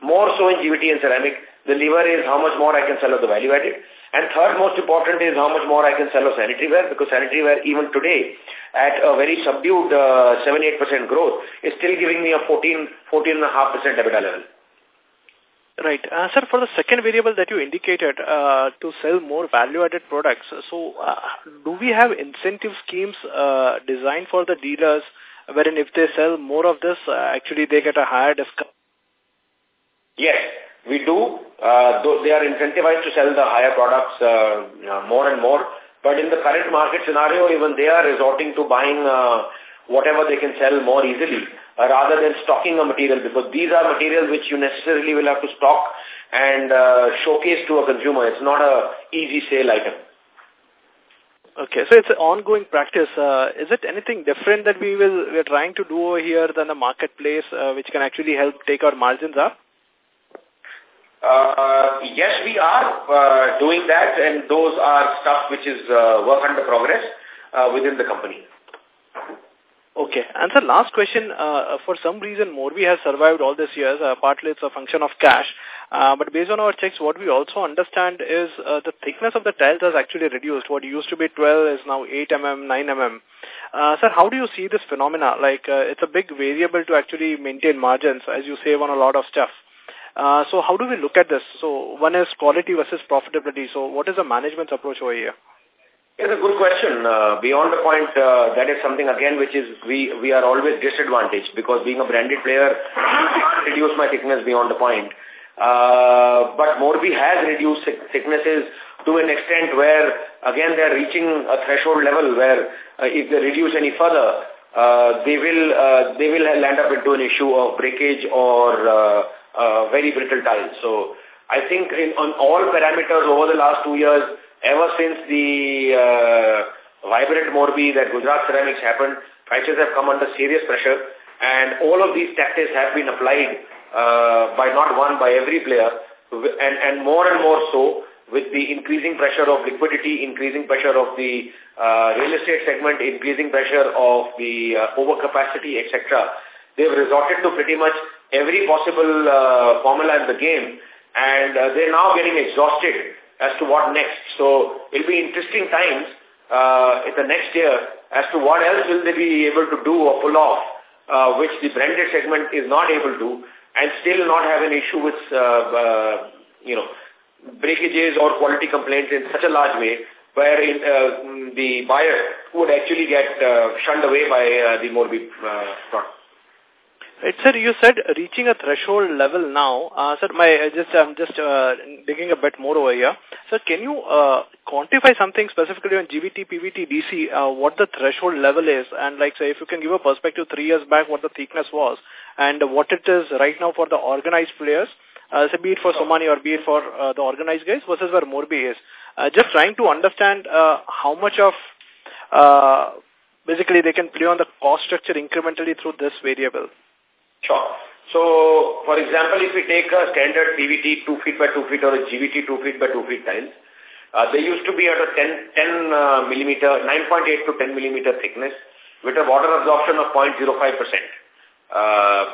more so in GVT and ceramic, the lever is how much more I can sell of the value added. And third most important is how much more I can sell of sanitary ware because sanitary ware even today at a very subdued 7-8% uh, growth is still giving me a 14, 14.5% EBITDA level. Right. Uh, sir, for the second variable that you indicated uh, to sell more value-added products, so uh, do we have incentive schemes uh, designed for the dealers wherein if they sell more of this, uh, actually they get a higher discount? Yes. We do. Uh, they are incentivized to sell the higher products uh, more and more. But in the current market scenario, even they are resorting to buying uh, whatever they can sell more easily uh, rather than stocking a material because these are materials which you necessarily will have to stock and uh, showcase to a consumer. It's not a easy sale item. Okay, so it's an ongoing practice. Uh, is it anything different that we will we're trying to do over here than the marketplace, uh, which can actually help take our margins up? Uh, yes, we are uh, doing that, and those are stuff which is uh, work under progress uh, within the company. Okay. And the last question, uh, for some reason, Morbi has survived all these years. Uh, partly it's a function of cash. Uh, but based on our checks, what we also understand is uh, the thickness of the tiles has actually reduced. What used to be 12 is now 8 mm, 9 mm. Uh, sir, how do you see this phenomena? Like, uh, it's a big variable to actually maintain margins as you save on a lot of stuff. Uh, so how do we look at this? So one is quality versus profitability. So what is the management's approach over here? It's a good question. Uh, beyond the point, uh, that is something again which is we we are always disadvantaged because being a branded player, I can't reduce my thickness beyond the point. Uh, but Morbi has reduced thicknesses to an extent where again they are reaching a threshold level where uh, if they reduce any further, uh, they will uh, they will land up into an issue of breakage or uh, very brittle tiles. So I think in, on all parameters over the last two years ever since the uh, vibrant Morbi that Gujarat Ceramics happened, prices have come under serious pressure and all of these tactics have been applied uh, by not one, by every player and, and more and more so with the increasing pressure of liquidity, increasing pressure of the uh, real estate segment, increasing pressure of the uh, overcapacity, etc. They've resorted to pretty much every possible uh, formula in the game and uh, they're now getting exhausted as to what next. So it'll be interesting times uh, in the next year as to what else will they be able to do or pull off, uh, which the branded segment is not able to, and still not have an issue with, uh, uh, you know, breakages or quality complaints in such a large way where in, uh, the buyer would actually get uh, shunned away by uh, the Morbi uh, product. Right, sir, you said reaching a threshold level now. Uh, sir, my uh, just I'm just uh, digging a bit more over here. Sir, can you uh, quantify something specifically on GVT, PVT, DC, uh, what the threshold level is? And like, say, if you can give a perspective three years back, what the thickness was, and what it is right now for the organized players, uh, so be it for Somany or be it for uh, the organized guys versus where Morbi is. Uh, just trying to understand uh, how much of uh, basically they can play on the cost structure incrementally through this variable. Sure. So, for example, if we take a standard PVT 2 feet by 2 feet or a GVT 2 feet by 2 feet tiles, uh, they used to be at a 10, 10 uh, millimeter, 9.8 to 10 millimeter thickness with a water absorption of 0.05%. Uh,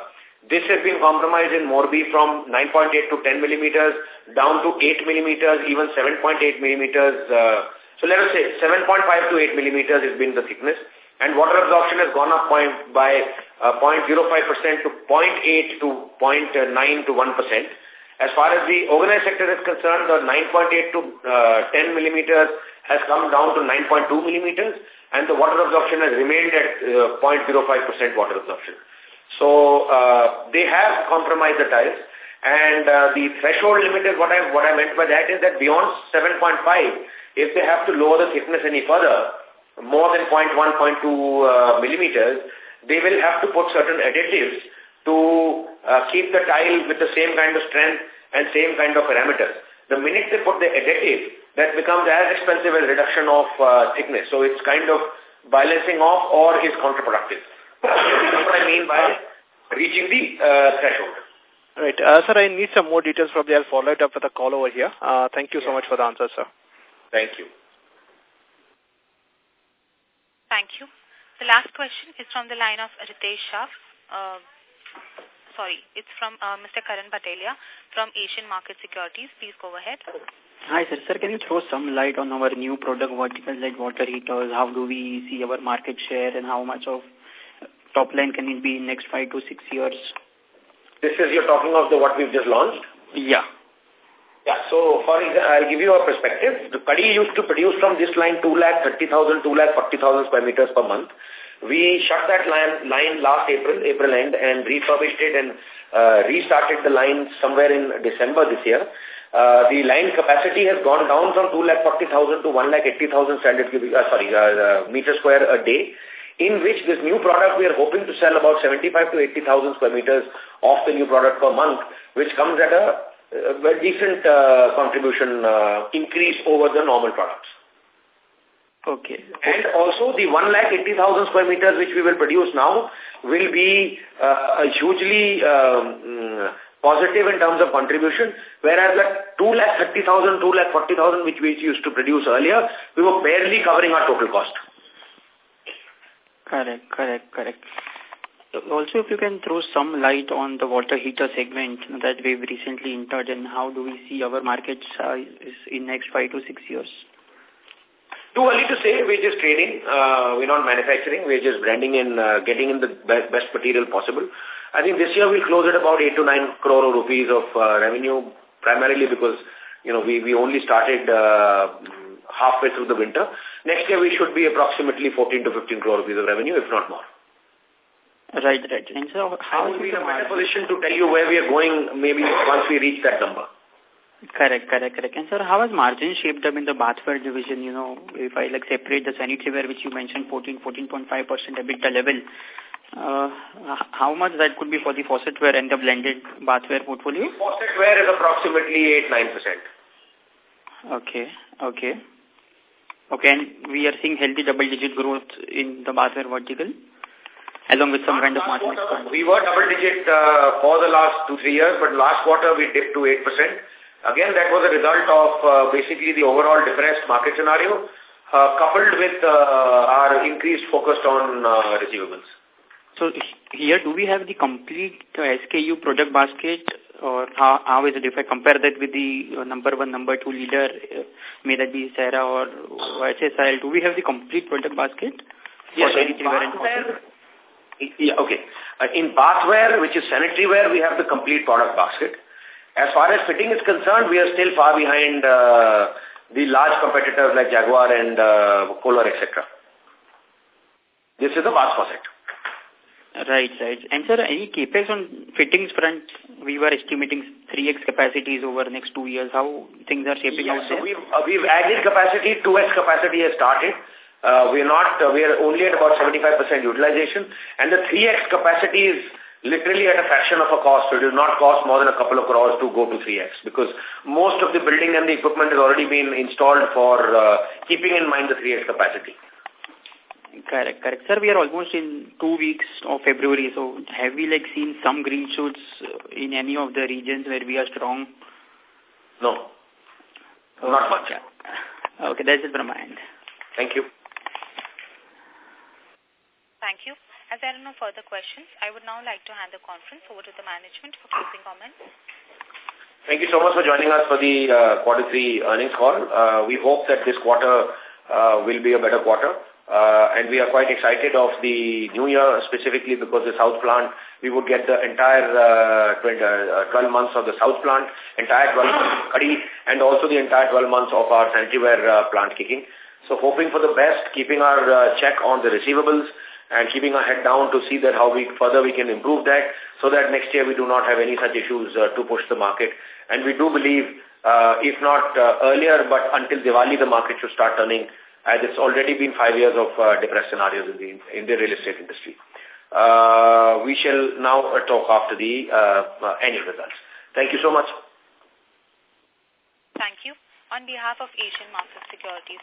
this has been compromised in Morbi from 9.8 to 10 millimeters down to 8 millimeters, even 7.8 millimeters. Uh, so let us say 7.5 to 8 millimeters has been the thickness and water absorption has gone up point by uh, 0.05% to 0.8 to 0.9 to 1%. As far as the organized sector is concerned, the 9.8 to uh, 10 millimeters has come down to 9.2 millimeters and the water absorption has remained at uh, 0.05% water absorption. So uh, they have compromised the tiles and uh, the threshold limit is what I, what I meant by that is that beyond 7.5, if they have to lower the thickness any further, more than 0.1, 0.2 uh, millimeters, they will have to put certain additives to uh, keep the tile with the same kind of strength and same kind of parameters. The minute they put the additive, that becomes as expensive as reduction of uh, thickness. So it's kind of balancing off or is counterproductive. That's what I mean by reaching the uh, threshold. Right. Uh, sir, I need some more details. Probably I'll follow it up with a call over here. Uh, thank you so much for the answer, sir. Thank you. Thank you. The last question is from the line of Ritesh Shah. Uh, sorry, it's from uh, Mr. Karan Patelia from Asian Market Securities. Please go ahead. Hi, sir. Sir, can you throw some light on our new product verticals like water heaters? How do we see our market share and how much of top line can it be in next five to six years? This is, you're talking of the what we've just launched? Yeah. Yeah, so for I'll give you a perspective. The used to produce from this line 2 lakh 30,000, 2 lakh 40,000 square meters per month. We shut that line, line last April, April end, and refurbished it and uh, restarted the line somewhere in December this year. Uh, the line capacity has gone down from 2 lakh 40,000 to 1 lakh 80,000 standard cubic, uh, sorry, uh, uh, meter square a day in which this new product we are hoping to sell about 75 to 80,000 square meters of the new product per month, which comes at a a uh, decent uh, contribution uh, increase over the normal products. Okay. And also the 1,80,000 square meters which we will produce now will be uh, a hugely um, positive in terms of contribution, whereas that 2 lakh 30,000, 2 lakh 40,000 which we used to produce earlier, we were barely covering our total cost. Correct, correct, correct. Also, if you can throw some light on the water heater segment that we've recently entered and how do we see our market size in next five to six years? Too early to say. We're just trading. Uh, we're not manufacturing. We're just branding and uh, getting in the best, best material possible. I think this year we'll close at about 8 to 9 crore rupees of uh, revenue, primarily because, you know, we, we only started uh, halfway through the winter. Next year we should be approximately 14 to 15 crore rupees of revenue, if not more. Right, right. And so how will be in a better position to tell you where we are going maybe once we reach that number. Correct, correct, correct. And sir, how has margin shaped up in the bathware division? You know, if I like separate the sanitary ware, which you mentioned 14, 14.5% EBITDA level, uh, how much that could be for the faucetware and the blended bathware portfolio? Faucetware is approximately 8-9%. Okay, okay. Okay, and we are seeing healthy double-digit growth in the bathware vertical? Along with some kind of margin expansion? We were double digit uh, for the last two, three years, but last quarter we dipped to 8%. Again, that was a result of uh, basically the overall depressed market scenario, uh, coupled with uh, our increased focus on uh, receivables. So here, do we have the complete uh, SKU product basket or how, how is it if I compare that with the uh, number one, number two leader, uh, may that be Cera or HSIL, do we have the complete product basket? Yes, yeah, okay. Uh, in bathware, which is sanitary ware, we have the complete product basket. As far as fitting is concerned, we are still far behind uh, the large competitors like Jaquar and uh, Kohler, etc. This is the vast faucet. Right, right. And sir, any capex on fittings front? We were estimating 3x capacities over the next two years. How things are shaping yes, out so there? We've, uh, we've added capacity, 2x capacity has started. Uh, we're not, uh, we're only at about 75% utilization. And the 3x capacity is literally at a fraction of a cost. So it will not cost more than a couple of crores to go to 3x because most of the building and the equipment has already been installed for uh, keeping in mind the 3x capacity. Correct, correct. Sir, we are almost in two weeks of February. So have we like seen some green shoots in any of the regions where we are strong? No. Not much. Okay, that's it from my end. Thank you. Thank you. As there are no further questions, I would now like to hand the conference over to the management for closing comments. Thank you so much for joining us for the uh, quarter three earnings call. Uh, we hope that this quarter uh, will be a better quarter. Uh, and we are quite excited of the new year, specifically because the South plant, we would get the entire uh, 20, uh, 12 months of the South plant, entire 12 months Kadi, and also the entire 12 months of our sanitary uh, plant kicking. So hoping for the best, keeping our uh, check on the receivables, and keeping our head down to see that how we further we can improve that so that next year we do not have any such issues uh, to push the market. And we do believe, uh, if not uh, earlier, but until Diwali, the market should start turning as it's already been five years of uh, depressed scenarios in the, in the real estate industry. Uh, we shall now uh, talk after the uh, annual results. Thank you so much. Thank you. On behalf of Asian Market Securities